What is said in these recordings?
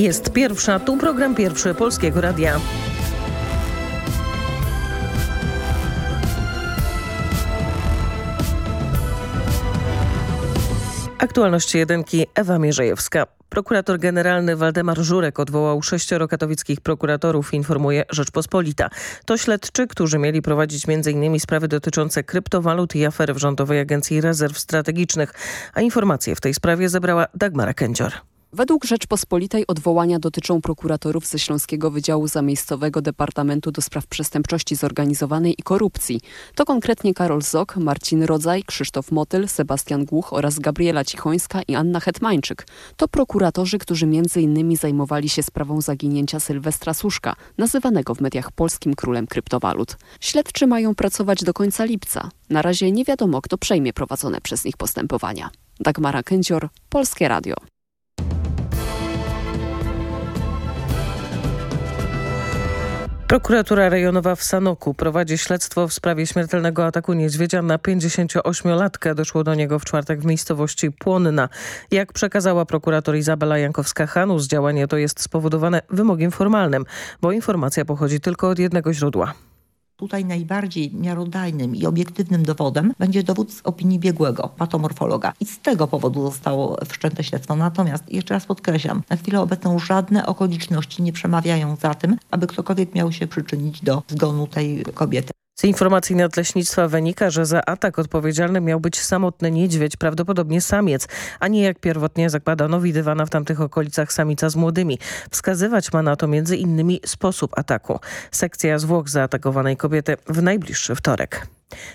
Jest pierwsza, tu program pierwszy Polskiego Radia. Aktualności jedynki Ewa Mierzejewska. Prokurator generalny Waldemar Żurek odwołał sześcioro katowickich prokuratorów, informuje Rzeczpospolita. To śledczy, którzy mieli prowadzić m.in. sprawy dotyczące kryptowalut i afery w Rządowej Agencji Rezerw Strategicznych. A informacje w tej sprawie zebrała Dagmara Kędzior. Według Rzeczpospolitej odwołania dotyczą prokuratorów ze Śląskiego Wydziału Zamiejscowego Departamentu do Spraw Przestępczości Zorganizowanej i Korupcji. To konkretnie Karol Zok, Marcin Rodzaj, Krzysztof Motyl, Sebastian Głuch oraz Gabriela Cichońska i Anna Hetmańczyk. To prokuratorzy, którzy innymi zajmowali się sprawą zaginięcia Sylwestra Suszka, nazywanego w mediach polskim królem kryptowalut. Śledczy mają pracować do końca lipca. Na razie nie wiadomo, kto przejmie prowadzone przez nich postępowania. Dagmara Kęcior, Polskie Radio. Prokuratura rejonowa w Sanoku prowadzi śledztwo w sprawie śmiertelnego ataku niedźwiedzia na 58-latkę. Doszło do niego w czwartek w miejscowości Płonna. Jak przekazała prokurator Izabela Jankowska-Hanus, działanie to jest spowodowane wymogiem formalnym, bo informacja pochodzi tylko od jednego źródła. Tutaj najbardziej miarodajnym i obiektywnym dowodem będzie dowód z opinii biegłego, patomorfologa. I z tego powodu zostało wszczęte śledztwo. Natomiast, jeszcze raz podkreślam, na chwilę obecną żadne okoliczności nie przemawiają za tym, aby ktokolwiek miał się przyczynić do zgonu tej kobiety. Z informacji Nadleśnictwa wynika, że za atak odpowiedzialny miał być samotny niedźwiedź, prawdopodobnie samiec, a nie jak pierwotnie zakładano widywana w tamtych okolicach samica z młodymi. Wskazywać ma na to między innymi sposób ataku. Sekcja zwłok zaatakowanej kobiety w najbliższy wtorek.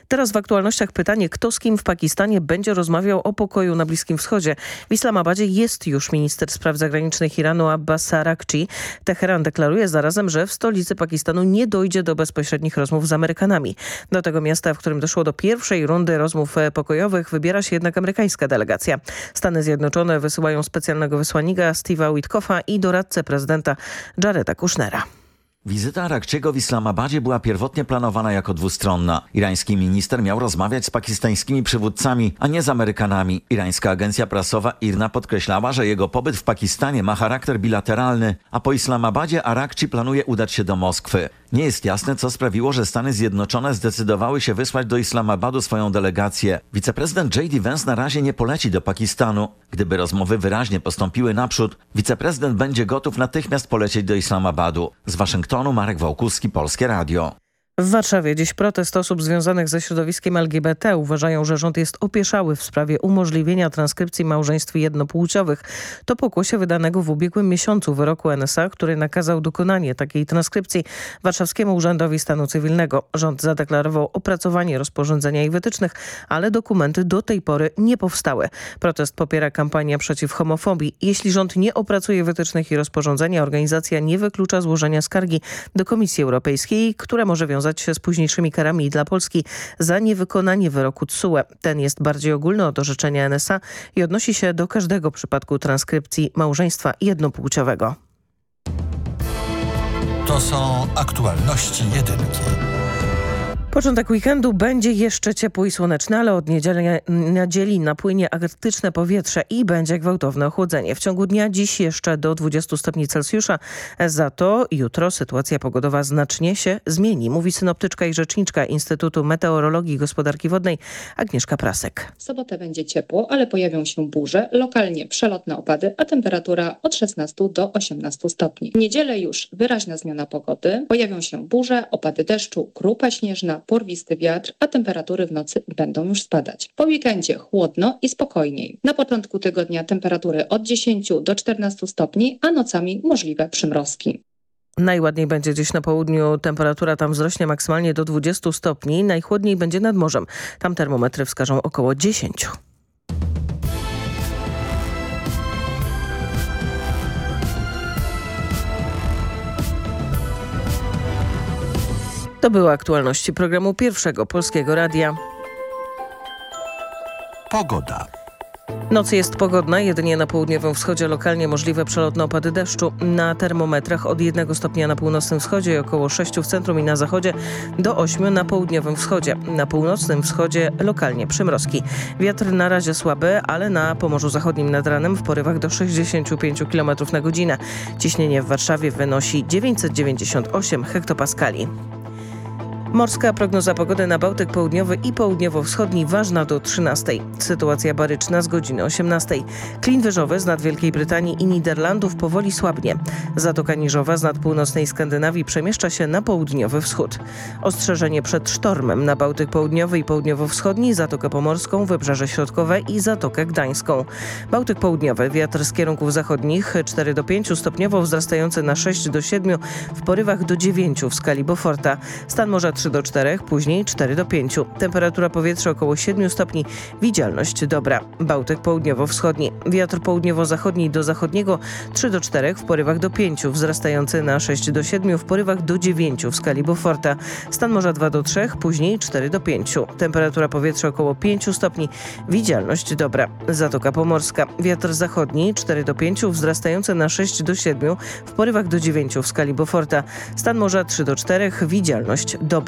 Teraz w aktualnościach pytanie, kto z kim w Pakistanie będzie rozmawiał o pokoju na Bliskim Wschodzie. W Islamabadzie jest już minister spraw zagranicznych Iranu Abbas Arakci. Teheran deklaruje zarazem, że w stolicy Pakistanu nie dojdzie do bezpośrednich rozmów z Amerykanami. Do tego miasta, w którym doszło do pierwszej rundy rozmów pokojowych, wybiera się jednak amerykańska delegacja. Stany Zjednoczone wysyłają specjalnego wysłannika Steve'a Witkoffa i doradcę prezydenta Jareda Kushnera. Wizyta Arakciego w Islamabadzie była pierwotnie planowana jako dwustronna. Irański minister miał rozmawiać z pakistańskimi przywódcami, a nie z Amerykanami. Irańska agencja prasowa IRNA podkreślała, że jego pobyt w Pakistanie ma charakter bilateralny, a po Islamabadzie Arakci planuje udać się do Moskwy. Nie jest jasne, co sprawiło, że Stany Zjednoczone zdecydowały się wysłać do Islamabadu swoją delegację. Wiceprezydent J.D. Vance na razie nie poleci do Pakistanu. Gdyby rozmowy wyraźnie postąpiły naprzód, wiceprezydent będzie gotów natychmiast polecieć do Islamabadu. Z Waszyngtonu Marek Wałkuski, Polskie Radio. W Warszawie dziś protest osób związanych ze środowiskiem LGBT uważają, że rząd jest opieszały w sprawie umożliwienia transkrypcji małżeństw jednopłciowych. To pokłosie wydanego w ubiegłym miesiącu wyroku NSA, który nakazał dokonanie takiej transkrypcji Warszawskiemu Urzędowi Stanu Cywilnego. Rząd zadeklarował opracowanie rozporządzenia i wytycznych, ale dokumenty do tej pory nie powstały. Protest popiera kampanię przeciw homofobii. Jeśli rząd nie opracuje wytycznych i rozporządzenia, organizacja nie wyklucza złożenia skargi do Komisji Europejskiej, która może wiązać wiązać się z późniejszymi karami dla Polski za niewykonanie wyroku TSUE. Ten jest bardziej ogólny od orzeczenia NSA i odnosi się do każdego przypadku transkrypcji małżeństwa jednopłciowego. To są aktualności jedynki. Początek weekendu będzie jeszcze ciepły i słoneczny, ale od niedzieli, niedzieli napłynie arktyczne powietrze i będzie gwałtowne ochłodzenie. W ciągu dnia dziś jeszcze do 20 stopni Celsjusza. Za to jutro sytuacja pogodowa znacznie się zmieni, mówi synoptyczka i rzeczniczka Instytutu Meteorologii i Gospodarki Wodnej Agnieszka Prasek. W sobotę będzie ciepło, ale pojawią się burze, lokalnie przelotne opady, a temperatura od 16 do 18 stopni. W niedzielę już wyraźna zmiana pogody. Pojawią się burze, opady deszczu, grupa śnieżna, porwisty wiatr, a temperatury w nocy będą już spadać. Po weekendzie chłodno i spokojniej. Na początku tygodnia temperatury od 10 do 14 stopni, a nocami możliwe przymrozki. Najładniej będzie dziś na południu. Temperatura tam wzrośnie maksymalnie do 20 stopni. Najchłodniej będzie nad morzem. Tam termometry wskażą około 10. To były aktualności programu Pierwszego Polskiego Radia. Pogoda. Noc jest pogodna, jedynie na południowym wschodzie lokalnie możliwe przelotne opady deszczu. Na termometrach od 1 stopnia na północnym wschodzie i około 6 w centrum i na zachodzie do 8 na południowym wschodzie. Na północnym wschodzie lokalnie przymrozki. Wiatr na razie słaby, ale na Pomorzu Zachodnim nad ranem w porywach do 65 km na godzinę. Ciśnienie w Warszawie wynosi 998 hektopaskali. Morska prognoza pogody na Bałtyk Południowy i Południowo-Wschodni ważna do 13. Sytuacja baryczna z godziny 18. Klin wyżowy z nad Wielkiej Brytanii i Niderlandów powoli słabnie. Zatoka Niżowa z nad północnej Skandynawii przemieszcza się na południowy wschód. Ostrzeżenie przed sztormem na Bałtyk Południowy i Południowo-Wschodni, Zatokę Pomorską, Wybrzeże Środkowe i Zatokę Gdańską. Bałtyk Południowy, wiatr z kierunków zachodnich 4 do 5 stopniowo wzrastający na 6 do 7 w porywach do 9 w skali Beauforta. Stan morza 3 do 4, później 4 do 5. Temperatura powietrza około 7 stopni, widzialność dobra. Bałtyk południowo-wschodni. Wiatr południowo-zachodni do zachodniego 3 do 4, w porywach do 5, wzrastający na 6 do 7, w porywach do 9 w skali Beauforta. Stan morza 2 do 3, później 4 do 5. Temperatura powietrza około 5 stopni, widzialność dobra. Zatoka Pomorska. Wiatr zachodni 4 do 5, wzrastający na 6 do 7, w porywach do 9 w skali Beauforta. Stan morza 3 do 4, widzialność dobra.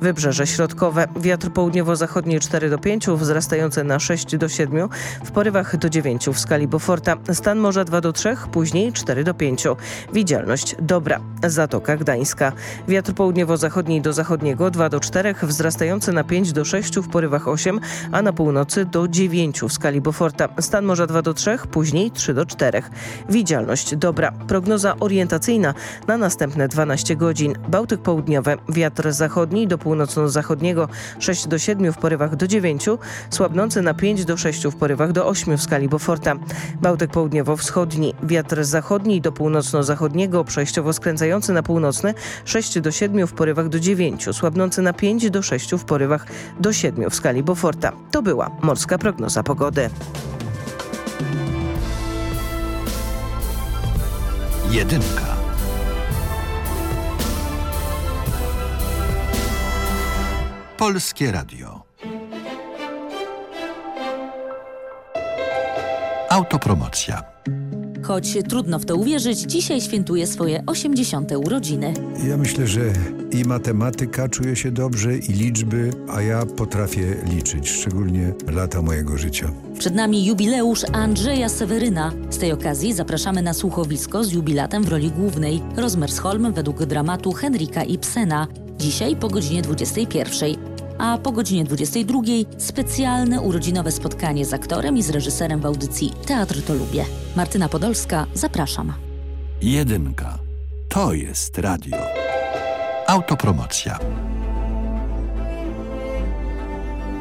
Wybrzeże Środkowe. Wiatr południowo-zachodni 4 do 5, wzrastający na 6 do 7, w porywach do 9 w skali Beauforta. Stan morza 2 do 3, później 4 do 5. Widzialność dobra. Zatoka Gdańska. Wiatr południowo-zachodni do zachodniego 2 do 4, wzrastający na 5 do 6, w porywach 8, a na północy do 9 w skali Beauforta. Stan morza 2 do 3, później 3 do 4. Widzialność dobra. Prognoza orientacyjna na następne 12 godzin. Bałtyk południowy. Wiatr zachodni do północno-zachodniego 6 do 7 w porywach do 9, słabnący na 5 do 6 w porywach do 8 w skali Beauforta. Bałtyk południowo-wschodni, wiatr zachodni do północno-zachodniego, przejściowo skręcający na północny 6 do 7 w porywach do 9, słabnący na 5 do 6 w porywach do 7 w skali Beauforta. To była morska prognoza pogody. Jedynka. Polskie Radio. Autopromocja. Choć trudno w to uwierzyć, dzisiaj świętuje swoje 80. urodziny. Ja myślę, że i matematyka czuje się dobrze, i liczby, a ja potrafię liczyć, szczególnie lata mojego życia. Przed nami jubileusz Andrzeja Seweryna. Z tej okazji zapraszamy na słuchowisko z jubilatem w roli głównej Rozmersholm według dramatu Henryka Ibsena. Dzisiaj po godzinie 21 a po godzinie 22 specjalne urodzinowe spotkanie z aktorem i z reżyserem w audycji Teatr to lubię. Martyna Podolska, zapraszam. Jedynka. To jest radio. Autopromocja.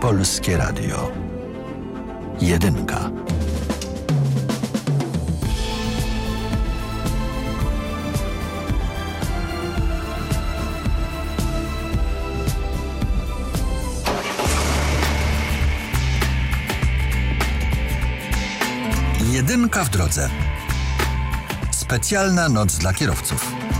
Polskie Radio. Jedynka. Jedynka w drodze. Specjalna noc dla kierowców.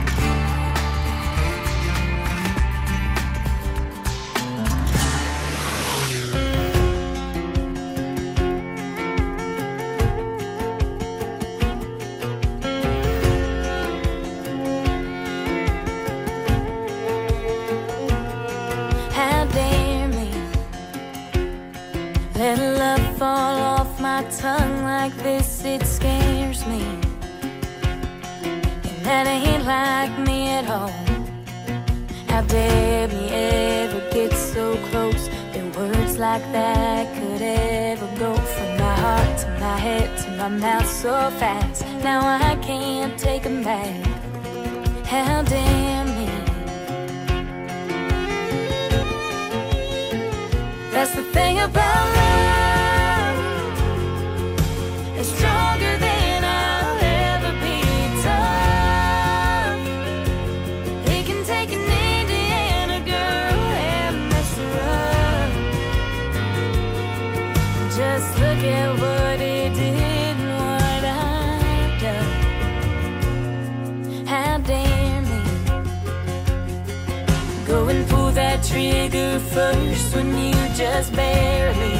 First when you just barely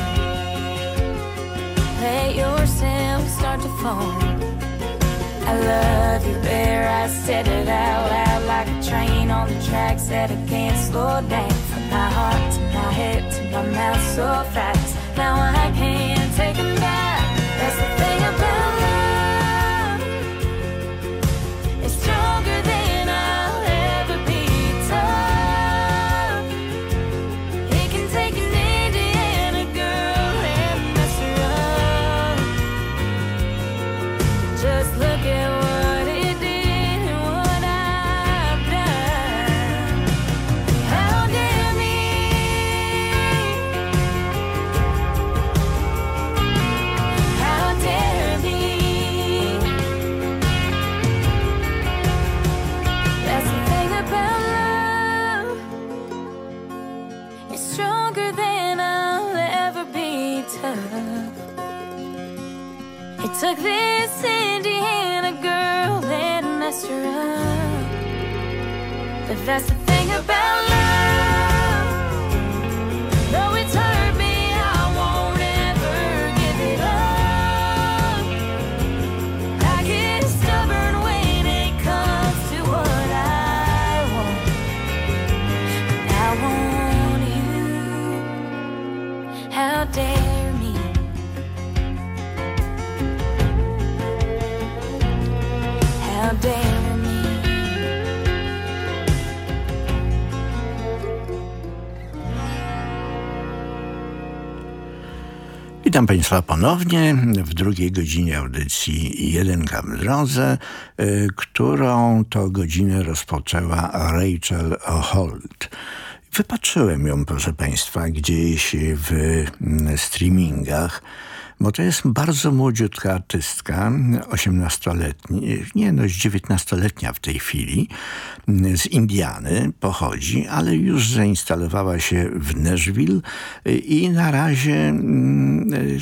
let yourself start to fall. I love you there, I said it out loud like a train on the tracks that I can't slow down. From my heart to my head to my mouth so fast. Now I can't that's Witam Państwa ponownie w drugiej godzinie audycji Jedynka w drodze, y, którą to godzinę rozpoczęła Rachel Holt. Wypatrzyłem ją, proszę Państwa, gdzieś w mm, streamingach, bo to jest bardzo młodziutka artystka, 18-letnia, nie no, 19-letnia w tej chwili, z Indiany pochodzi, ale już zainstalowała się w Nashville i na razie mm,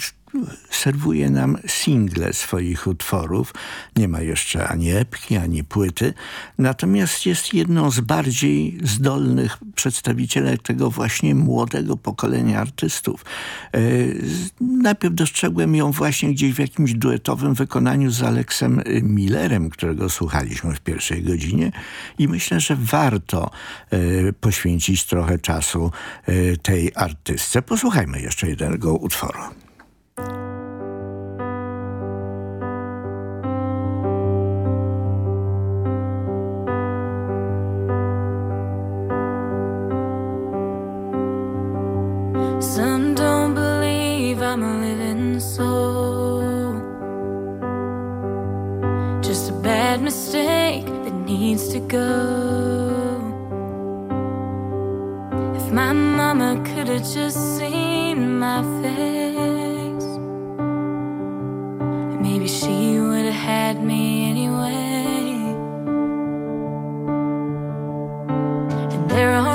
serwuje nam single swoich utworów. Nie ma jeszcze ani epki, ani płyty. Natomiast jest jedną z bardziej zdolnych przedstawicielek tego właśnie młodego pokolenia artystów. E, Najpierw dostrzegłem ją właśnie gdzieś w jakimś duetowym wykonaniu z Aleksem Millerem, którego słuchaliśmy w pierwszej godzinie i myślę, że warto e, poświęcić trochę czasu e, tej artystce. Posłuchajmy jeszcze jednego utworu. Mistake that needs to go. If my mama could have just seen my face, maybe she would have had me anyway. And there are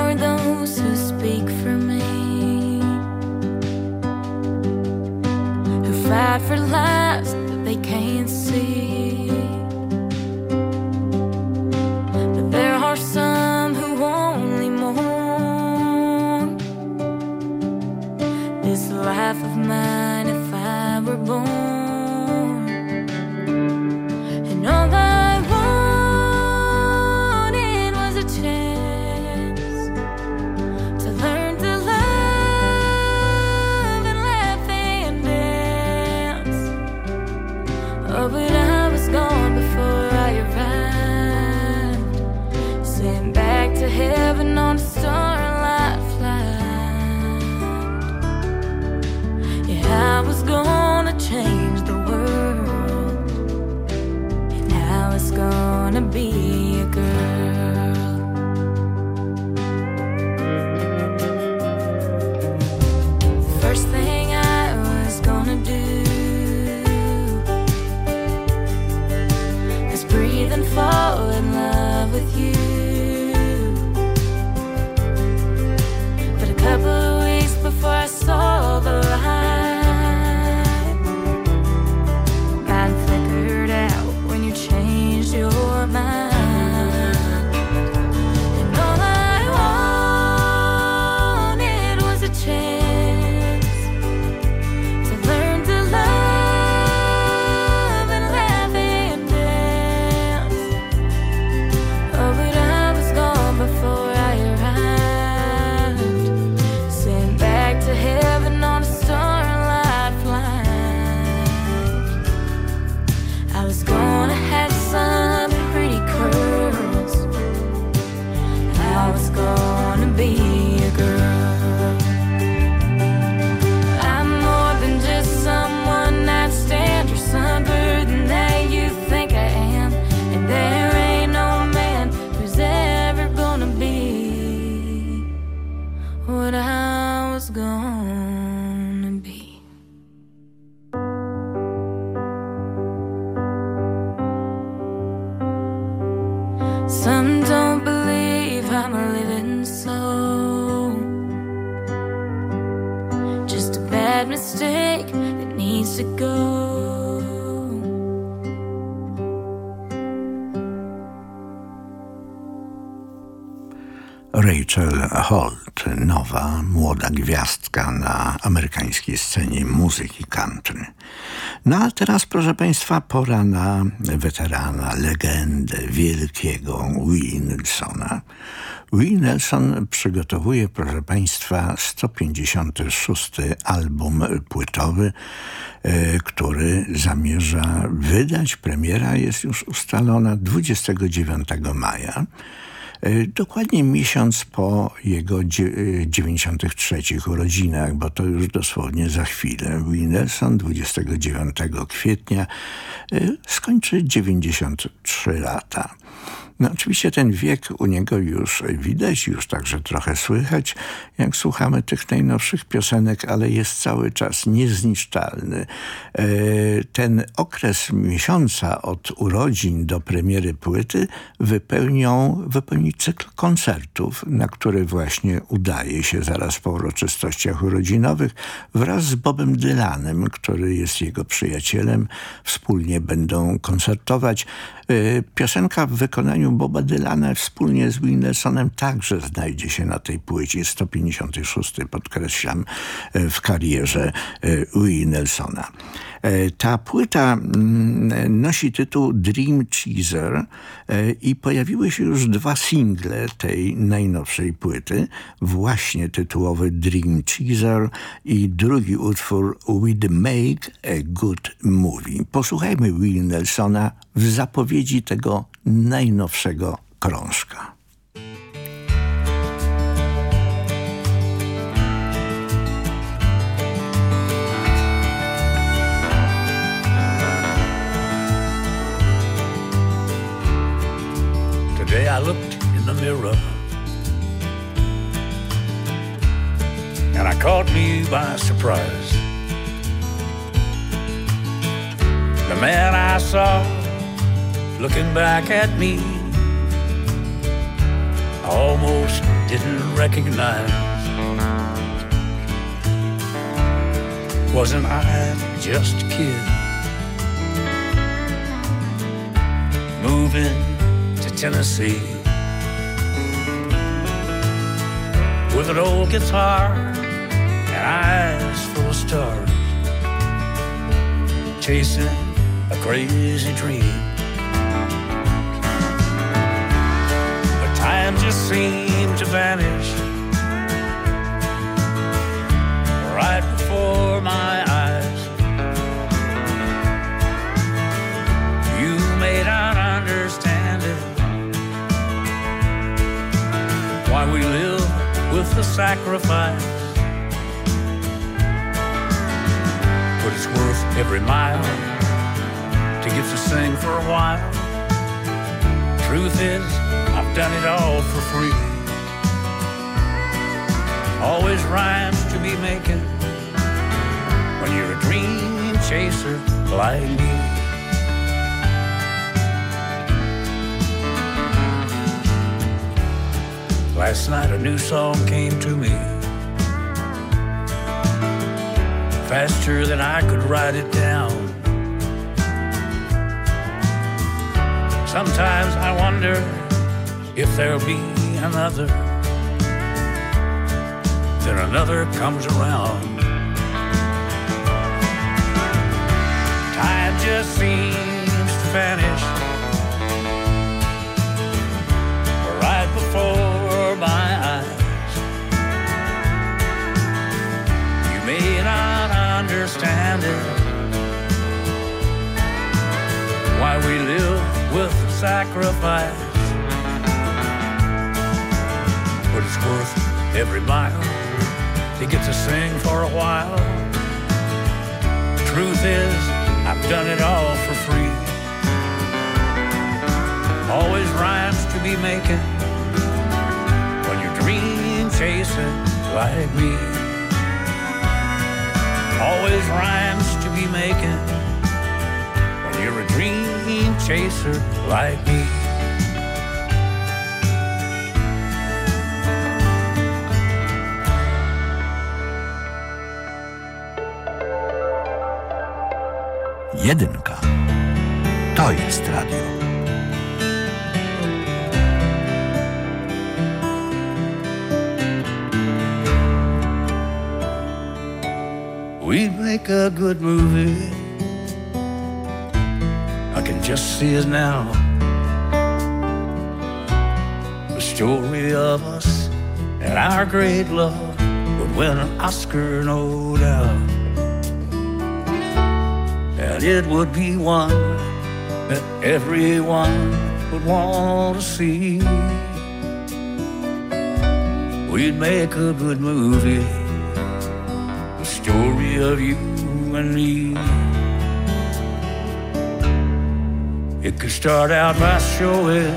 was. Country. No a teraz, proszę Państwa, pora na weterana, legendę wielkiego Willie Nelsona. Nelson przygotowuje, proszę Państwa, 156 album płytowy, e, który zamierza wydać. Premiera jest już ustalona 29 maja. E, dokładnie miesiąc po jego 93 e, urodzinach, bo to już dosłownie za chwilę. Wilson 29 kwietnia e, skończy 93 lata. No oczywiście ten wiek u niego już widać, już także trochę słychać, jak słuchamy tych najnowszych piosenek, ale jest cały czas niezniszczalny. E, ten okres miesiąca od urodzin do premiery płyty wypełnią, wypełni cykl koncertów, na który właśnie udaje się zaraz po uroczystościach urodzinowych wraz z Bobem Dylanem, który jest jego przyjacielem. Wspólnie będą koncertować. E, piosenka w wykonaniu Boba Dylana wspólnie z Wilnesonem także znajdzie się na tej płycie 156, podkreślam, e, w karierze e, Wilnelsona. Ta płyta mm, nosi tytuł Dream Cheeser i pojawiły się już dwa single tej najnowszej płyty. Właśnie tytułowy Dream Cheeser i drugi utwór We'd Make a Good Movie. Posłuchajmy Will Nelsona w zapowiedzi tego najnowszego krążka. Today I looked in the mirror and I caught me by surprise. The man I saw looking back at me I almost didn't recognize. Wasn't I just a kid moving to Tennessee with an old guitar and eyes full of stars, chasing a crazy dream? Time just seemed to vanish right before my eyes. You may not understand it, why we live with the sacrifice. But it's worth every mile to get to sing for a while. Truth is, done it all for free. Always rhymes to be making when you're a dream chaser like me. Last night a new song came to me. Faster than I could write it down. Sometimes I wonder if there'll be another, then another comes around. Time just seems to vanish right before my eyes. You may not understand it, why we live with sacrifice. But it's worth every mile to get to sing for a while. Truth is, I've done it all for free. Always rhymes to be making when you're dream chasing like me. Always rhymes to be making when you're a dream chaser like me. Jedynka. To jest radio. We'd make a good movie. I can just see it now. The story of us and our great love would win an Oscar, no doubt. It would be one that everyone would want to see. We'd make a good movie the story of you and me. It could start out by showing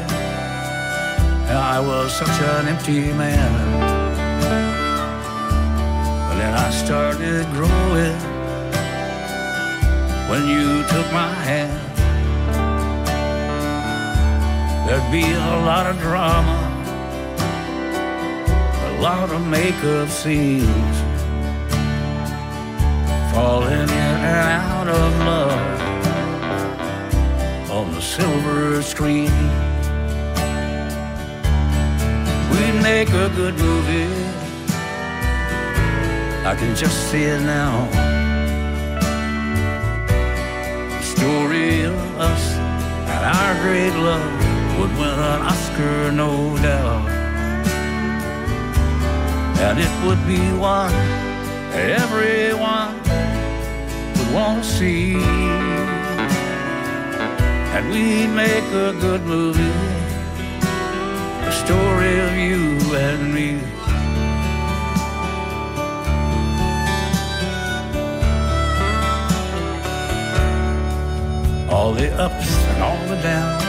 how I was such an empty man. But then I started growing when you took my hand. There'd be a lot of drama, a lot of makeup scenes falling in and out of love on the silver screen. We'd make a good movie. I can just see it now. Story of us and our great love would win an Oscar, no doubt. And it would be one everyone would want to see. And we'd make a good movie, a story of you and me. All the ups and all the downs,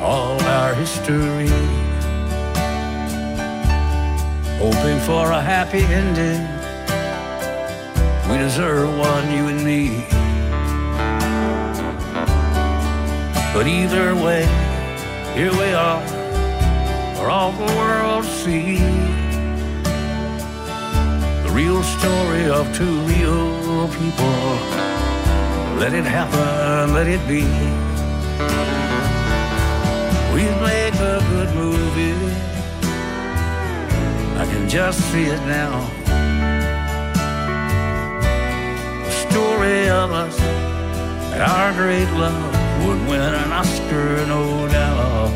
all our history. Hoping for a happy ending we deserve one, you and me. But either way, here we are, for all the world to see. The real story of two real people. Let it happen, let it be. We make a good movie. I can just see it now. The story of us and our great love would win an Oscar, no doubt.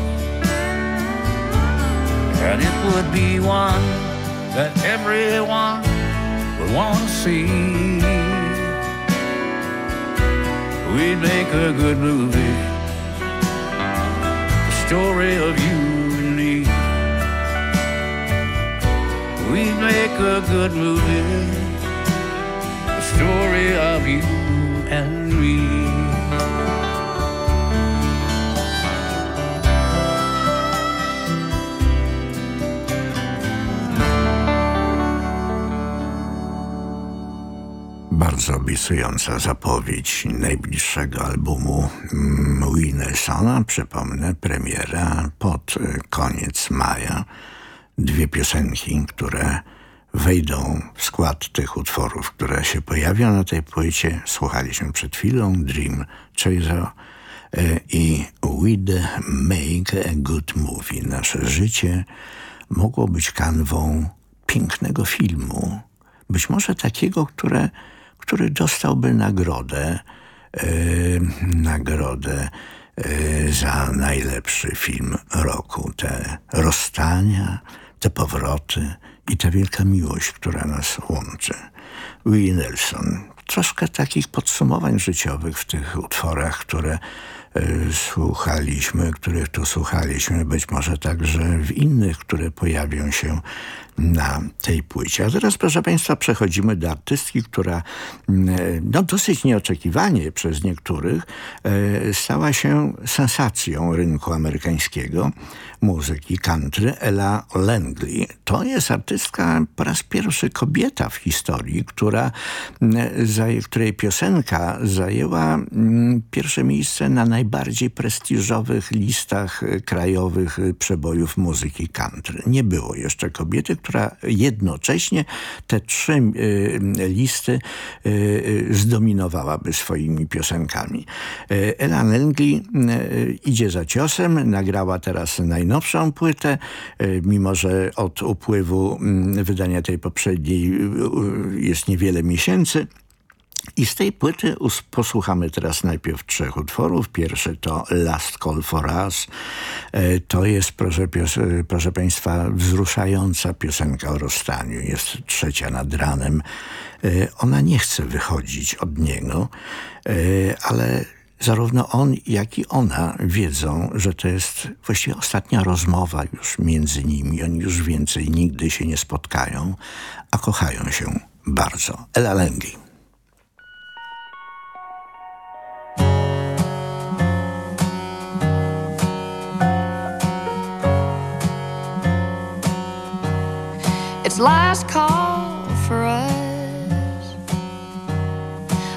And it would be one that everyone would want to see. We'd make a good movie, the story of you and me. We'd make a good movie The story of you and me. Bardzo obiecująca zapowiedź najbliższego albumu Winnelsona. Przypomnę, premiera pod koniec maja. Dwie piosenki, które wejdą w skład tych utworów, które się pojawią na tej płycie. Słuchaliśmy przed chwilą Dream Chaser i We'd Make a Good Movie. Nasze życie mogło być kanwą pięknego filmu. Być może takiego, które, który dostałby nagrodę, e, nagrodę e, za najlepszy film roku. Te rozstania, te powroty, i ta wielka miłość, która nas łączy. Willie Nelson. Troszkę takich podsumowań życiowych w tych utworach, które y, słuchaliśmy, których tu słuchaliśmy, być może także w innych, które pojawią się na tej płycie. A teraz, proszę Państwa, przechodzimy do artystki, która no, dosyć nieoczekiwanie przez niektórych e, stała się sensacją rynku amerykańskiego muzyki country Ella Langley. To jest artystka po raz pierwszy kobieta w historii, która której piosenka zajęła mm, pierwsze miejsce na najbardziej prestiżowych listach krajowych przebojów muzyki country. Nie było jeszcze kobiety, która jednocześnie te trzy listy zdominowałaby swoimi piosenkami. Ella Langley idzie za ciosem, nagrała teraz najnowszą płytę, mimo że od upływu mm, wydania tej poprzedniej jest niewiele miesięcy. I z tej płyty posłuchamy teraz najpierw trzech utworów. Pierwszy to Last Call for Us. E, to jest, proszę, proszę Państwa, wzruszająca piosenka o rozstaniu. Jest trzecia nad ranem. E, ona nie chce wychodzić od niego, e, ale zarówno on, jak i ona wiedzą, że to jest właściwie ostatnia rozmowa już między nimi. Oni już więcej nigdy się nie spotkają, a kochają się bardzo. Ella Langley. It's last call for us.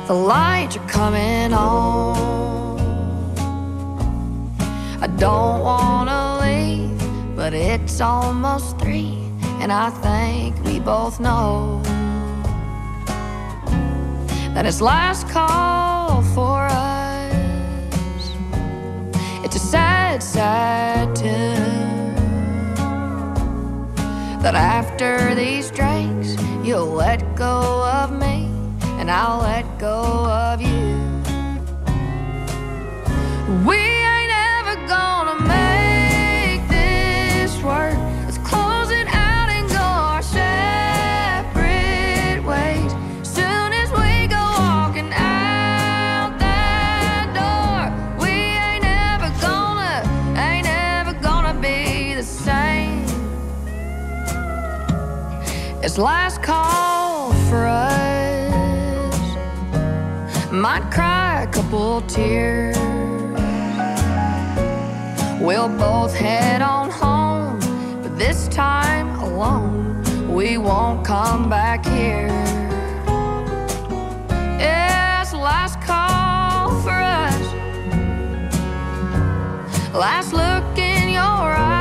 The lights are coming on. I don't wanna leave, but it's almost three, and I think we both know that it's last call for us. It's a sad, sad tune that after these drinks, you'll let go of me and I'll let go of you. We Last call for us. Might cry a couple tears. We'll both head on home, but this time alone. We won't come back here. It's last call for us. Last look in your eyes.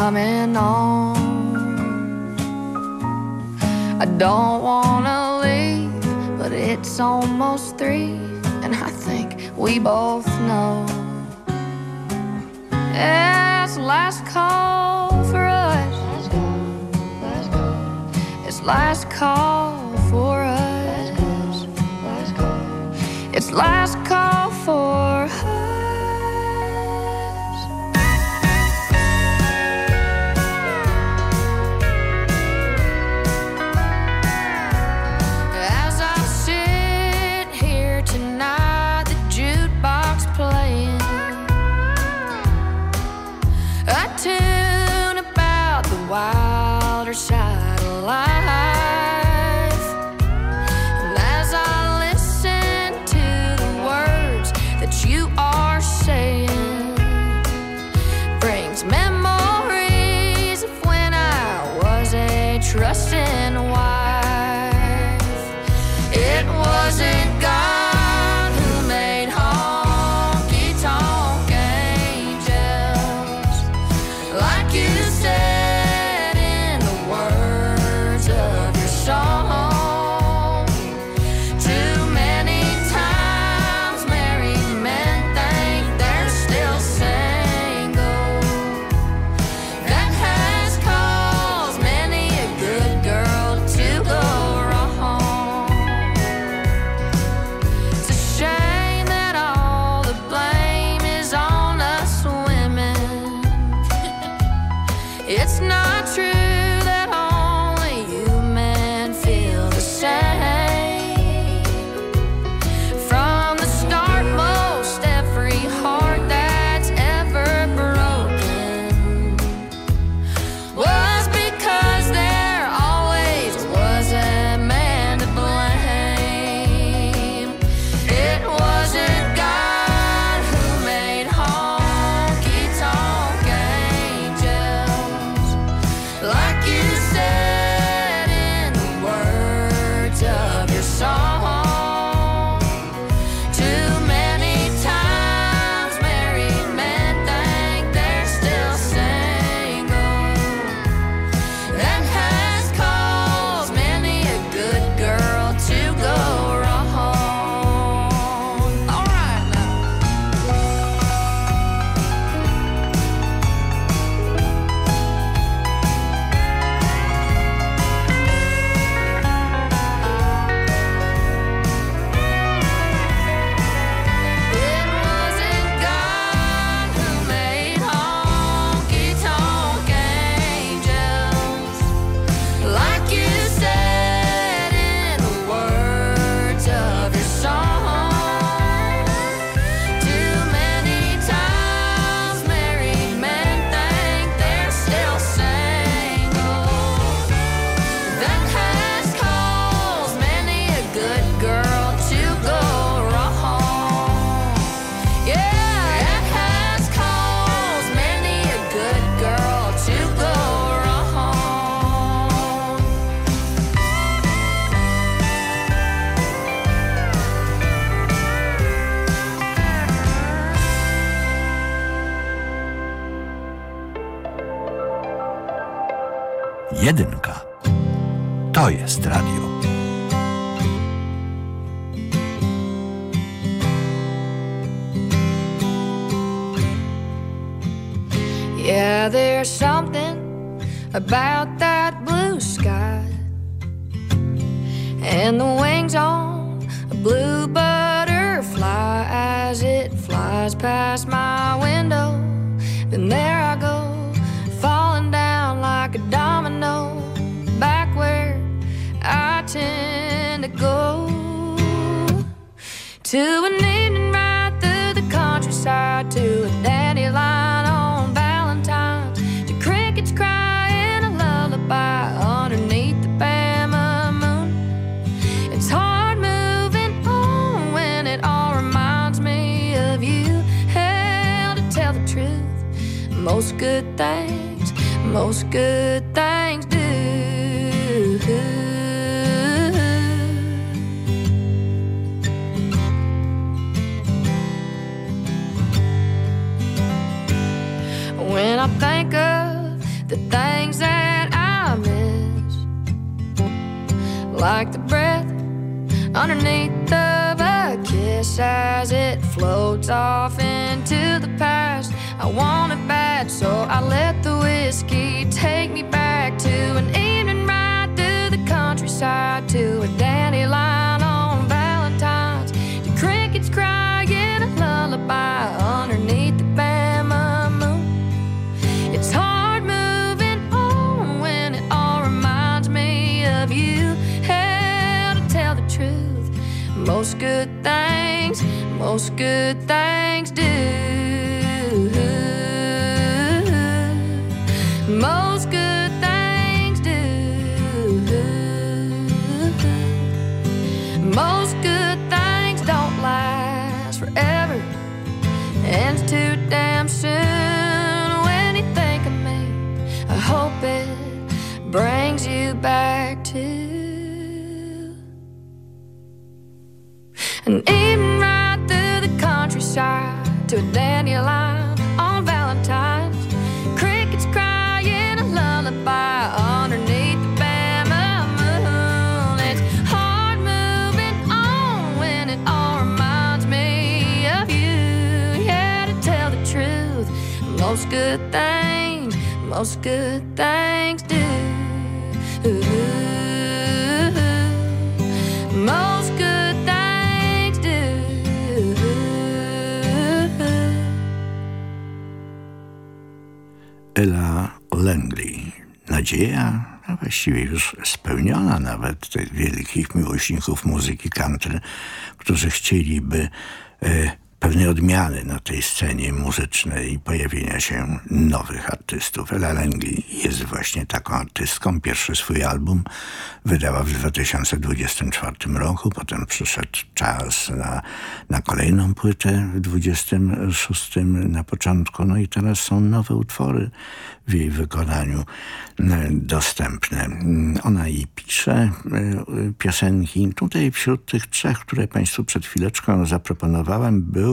Coming on. I don't wanna leave, but it's almost three, and I think we both know it's last call for us. It's last call To an evening ride through the countryside, to a dandelion on Valentine's, to crickets crying a lullaby underneath the Bama moon. It's hard moving on when it all reminds me of you. Hell, to tell the truth, most good things, most good things. underneath the kiss as it floats off into the past. I want it bad, so I let the whiskey take me things most good things do. Most good things do. Most good things don't last forever, and it's too damn soon. When you think of me, I hope it brings you back to. Good things, most good things do. Most good things do. Ella Langley. Nadzieja, a właściwie już spełniona nawet tych wielkich miłośników muzyki country, którzy chcieliby e, pewnej odmiany na tej scenie muzycznej i pojawienia się nowych artystów. Ella Langley jest właśnie taką artystką. Pierwszy swój album wydała w 2024 roku, potem przyszedł czas na, na kolejną płytę w 26 na początku. No i teraz są nowe utwory w jej wykonaniu e, dostępne. Ona i pisze e, piosenki. Tutaj wśród tych trzech, które Państwu przed chwileczką zaproponowałem, był,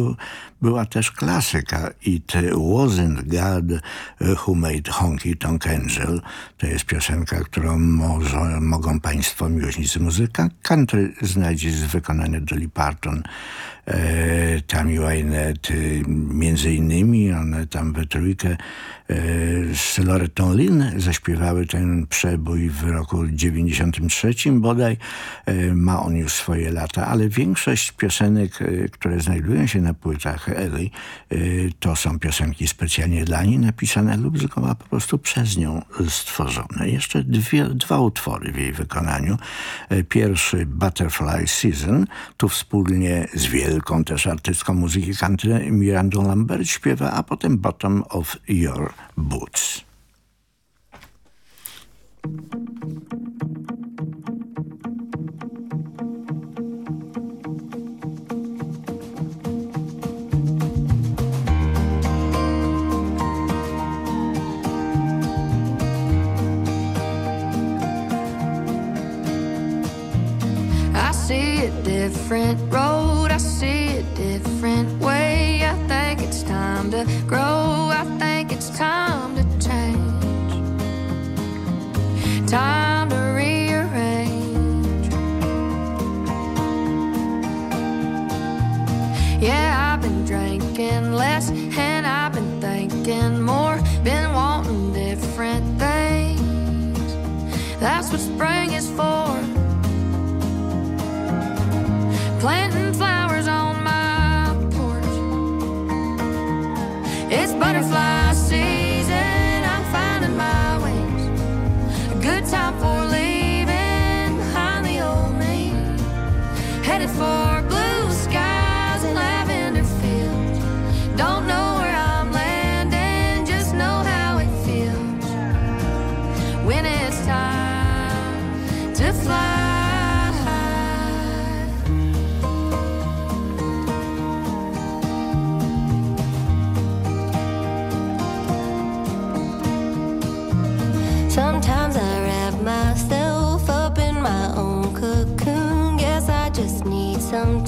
była też klasyka It Wasn't God Who Made Honky Tonk Angel. To jest piosenka, którą może, mogą Państwo, miłośnicy muzyka country znaleźć w wykonaniu Dolly Parton. E, Tammy Wynette między innymi, one tam we trójkę e, z Loretą Lynn zaśpiewały ten przebój w roku 93 bodaj. E, ma on już swoje lata, ale większość piosenek, które znajdują się na płytach Eli, to są piosenki specjalnie dla niej napisane lub tylko po prostu przez nią stworzone. Jeszcze dwie, dwa utwory w jej wykonaniu. Pierwszy Butterfly Season, tu wspólnie z wielką też artystką muzyki country Mirandą Lambert śpiewa, a potem Bottom of Your Boots. Different road, been wanting different things. That's what spring is for 想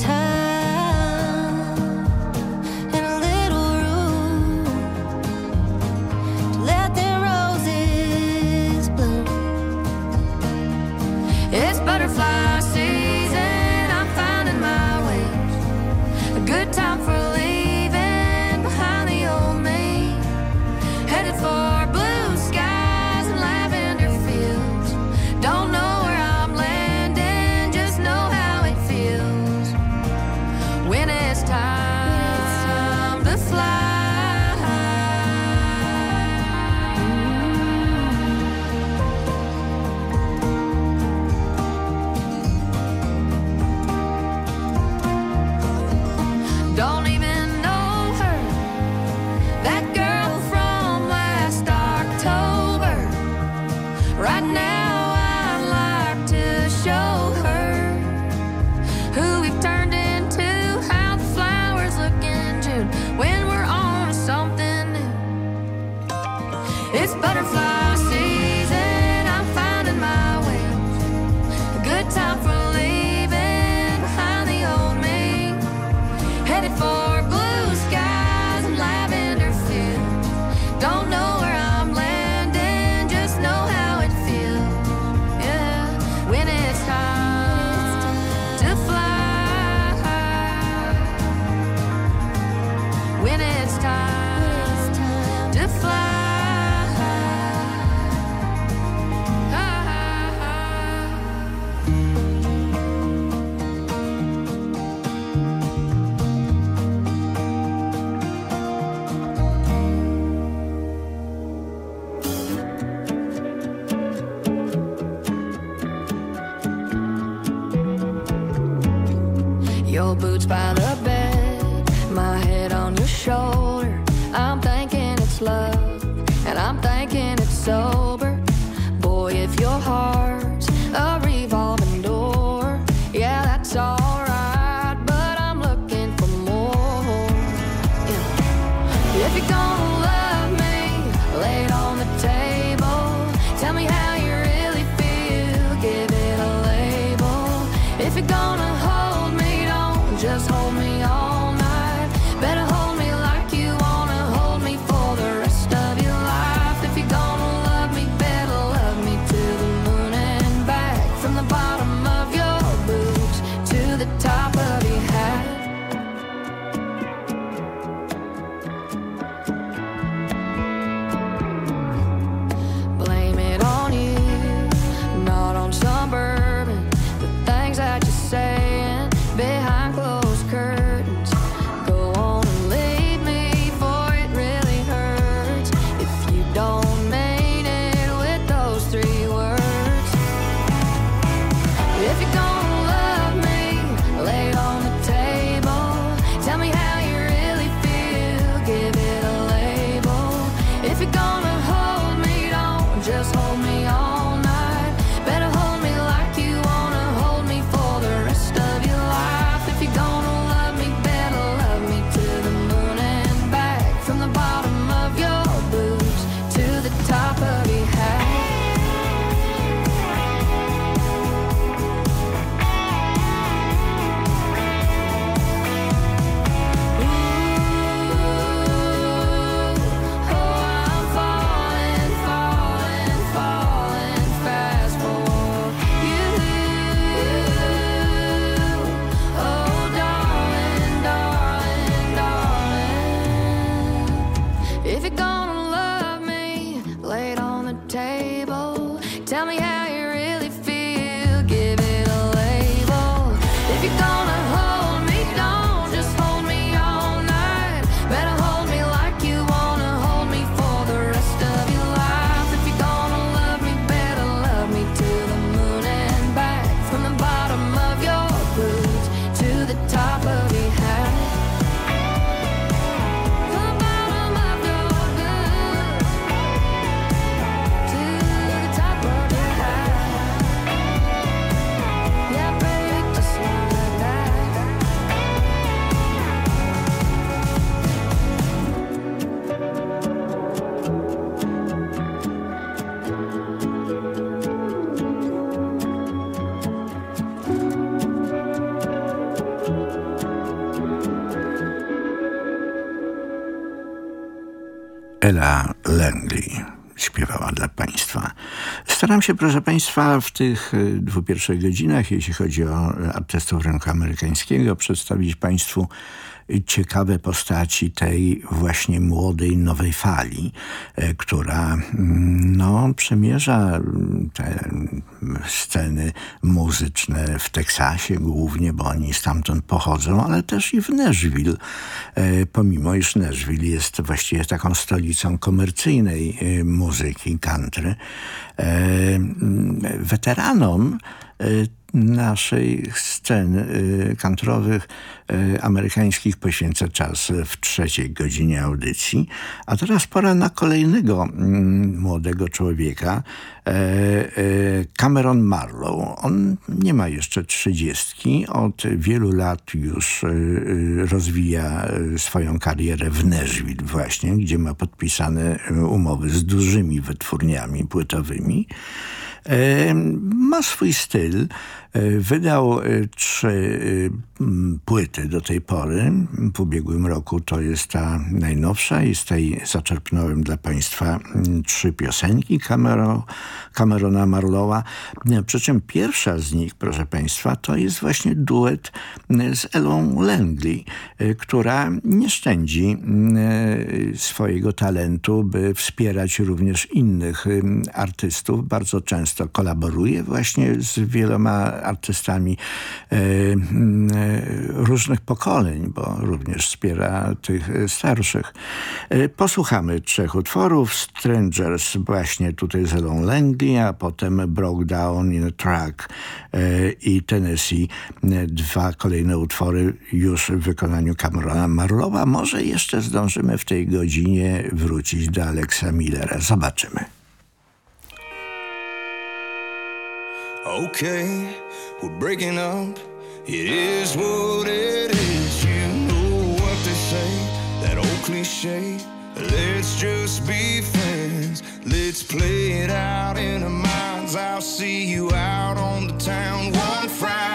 Your boots by the bed, my head on your shoulder. I'm thinking it's love, and I'm thinking it's sober. Ella Langley śpiewała dla Państwa. Staram się, proszę Państwa, w tych y, dwóch pierwszych godzinach, jeśli chodzi o y, artystów rynku amerykańskiego, przedstawić Państwu ciekawe postaci tej właśnie młodej, nowej fali, y, która mm, no, przemierza mm, te sceny muzyczne w Teksasie głównie, bo oni stamtąd pochodzą, ale też i w Nashville, e, pomimo iż Nashville jest właściwie taką stolicą komercyjnej e, muzyki country. E, mm, Weteranom e, naszej scen y, kantrowych y, amerykańskich poświęcę czas w trzeciej godzinie audycji. A teraz pora na kolejnego mm, młodego człowieka, e, e, Cameron Marlowe. On nie ma jeszcze trzydziestki, od wielu lat już y, y, rozwija swoją karierę w Nashville właśnie, gdzie ma podpisane umowy z dużymi wytwórniami płytowymi. Ma swój styl. E, Wydał e, trzy e, płyty do tej pory. W ubiegłym roku to jest ta najnowsza i z tej zaczerpnąłem dla Państwa trzy piosenki Camero, Camerona Marlowa. Przy czym pierwsza z nich, proszę Państwa, to jest właśnie duet z Elą Langley, która nie szczędzi swojego talentu, by wspierać również innych artystów. Bardzo często kolaboruje właśnie z wieloma artystami e, m, e, różnych pokoleń, bo również wspiera tych starszych. Posłuchamy trzech utworów. Strangers właśnie tutaj z Elon Langley, a potem Broke Down in a Track i Tennessee. Dwa kolejne utwory już w wykonaniu Camerona Marlowa. Może jeszcze zdążymy w tej godzinie wrócić do Alexa Millera. Zobaczymy. Okay, we're breaking up. It is what it is. You know what they say, that old cliche. Let's just be friends. Let's play it out in our minds. I'll see you out on the town one Friday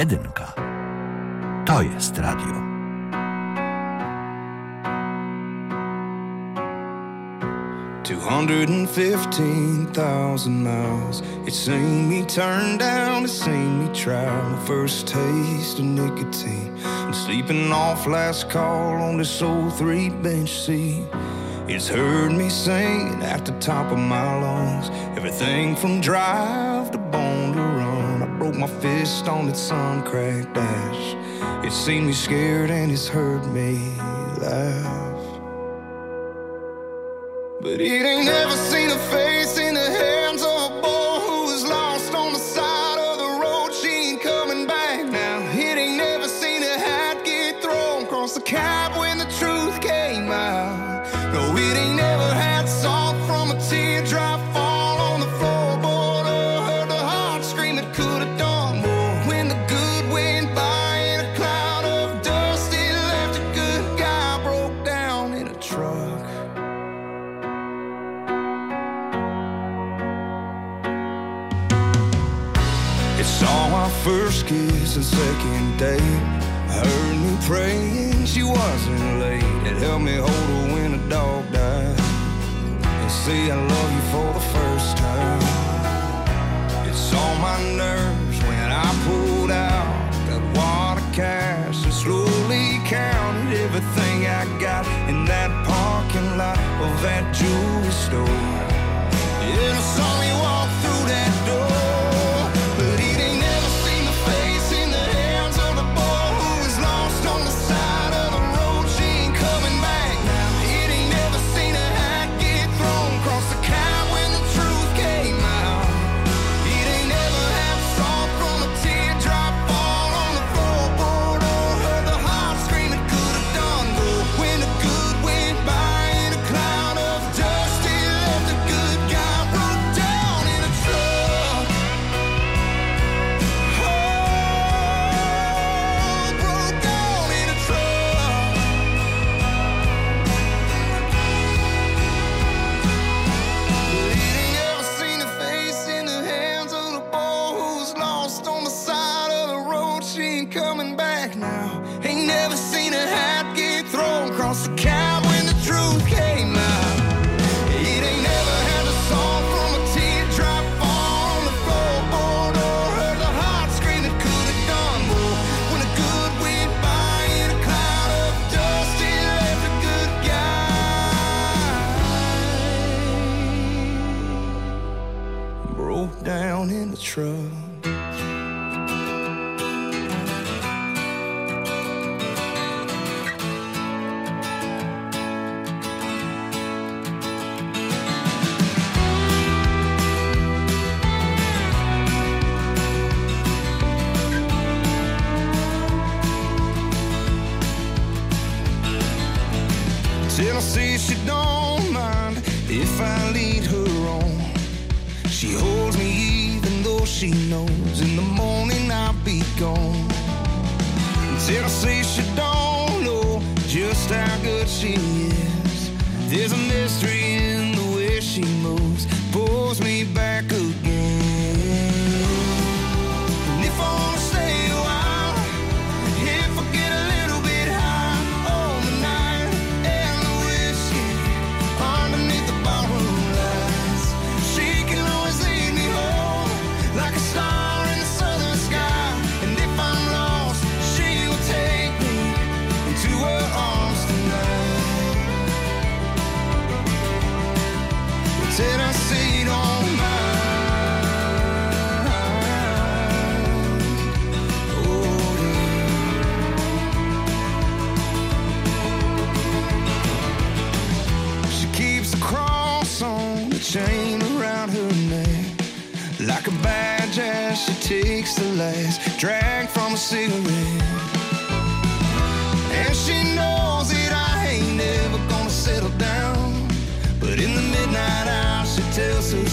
Jedynka. To jest radio. Two hundred and fifteen thousand miles. It's seen me turn down, it's seen me try my first taste of nicotine. And sleeping off last call on this old three bench seat. It's heard me singing at the top of my lungs. Everything from drive my fist on its sun cracked dash. It's seen me scared and it's heard me laugh. But it ain't never seen a face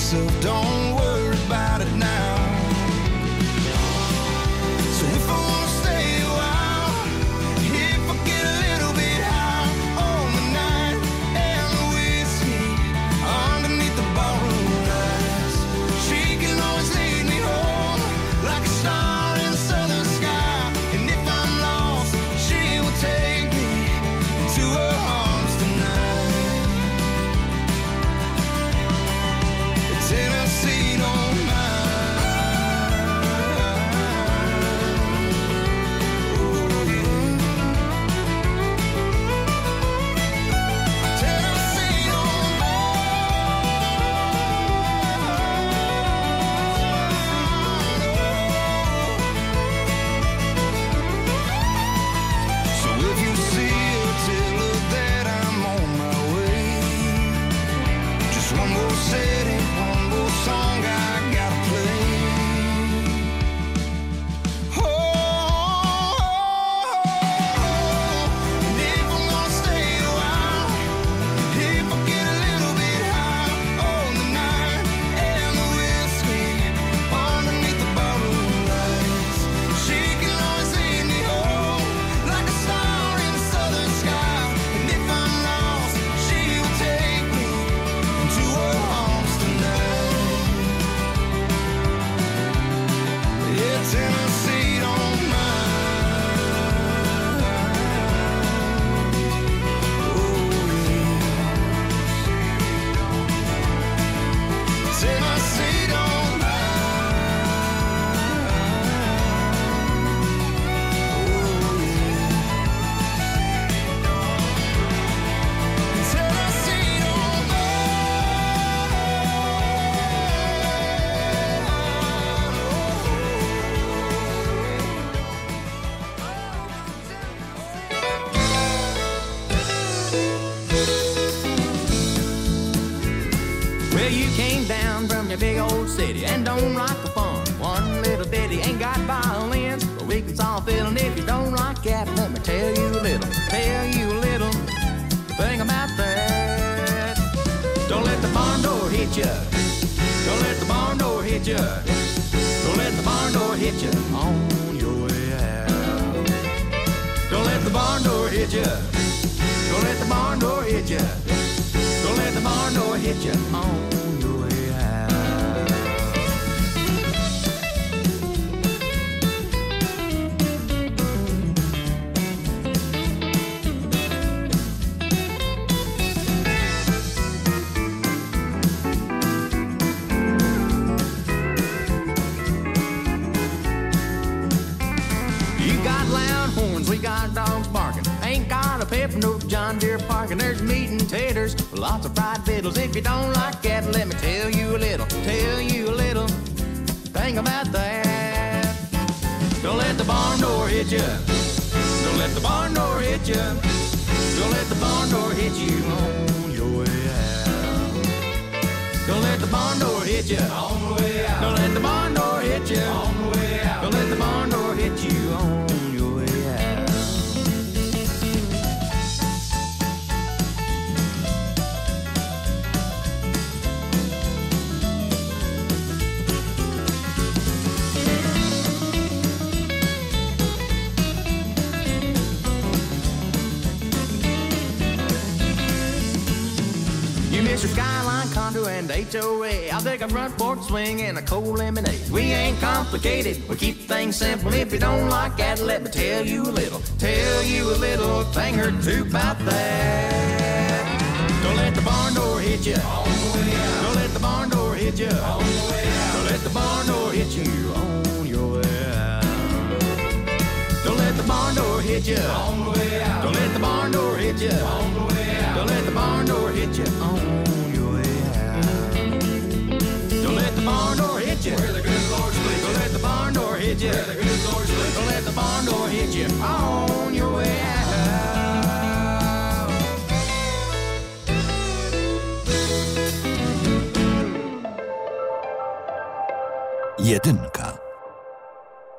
so don't barn door hit ya. Don't let the barn door hit ya. Don't let the barn door hit ya on Deere parking. There's meat and taters, lots of fried fiddles. If you don't like that, let me tell you a little, tell you a little thing about that. Don't let the barn door hit ya. Don't let the barn door hit ya. Don't let the barn door hit you on your way out. Don't let the barn door hit ya. On the way out. Don't let the barn door hit ya. On the way out. Don't let the barn HOA. I'll take a front porch swing and a cold lemonade. We ain't complicated, we keep things simple. If you don't like that, let me tell you a little, tell you a little thing or two about that. Don't let the barn door hit you. Don't let the barn door hit you. Don't let the barn door hit you on your way out. Don't let the barn door hit you. Don't let the barn door hit you. On the way out. Don't let the barn door hit you on your barn door hit you. Let the barn door hit you. Let the barn door hit you on your way out. Jedynka.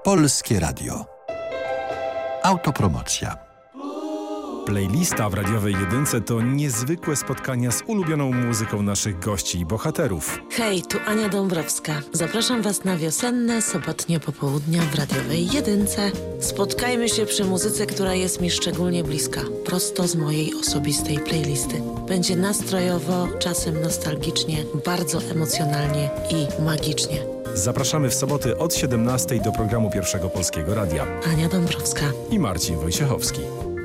Polskie Radio. Autopromocja. Playlista w radiowej jedynce to niezwykłe spotkania z ulubioną muzyką naszych gości i bohaterów. Hej, tu Ania Dąbrowska. Zapraszam Was na wiosenne, sobotnie popołudnia w radiowej jedynce. Spotkajmy się przy muzyce, która jest mi szczególnie bliska, prosto z mojej osobistej playlisty. Będzie nastrojowo, czasem nostalgicznie, bardzo emocjonalnie i magicznie. Zapraszamy w soboty od 17 do programu Pierwszego Polskiego Radia. Ania Dąbrowska. I Marcin Wojciechowski.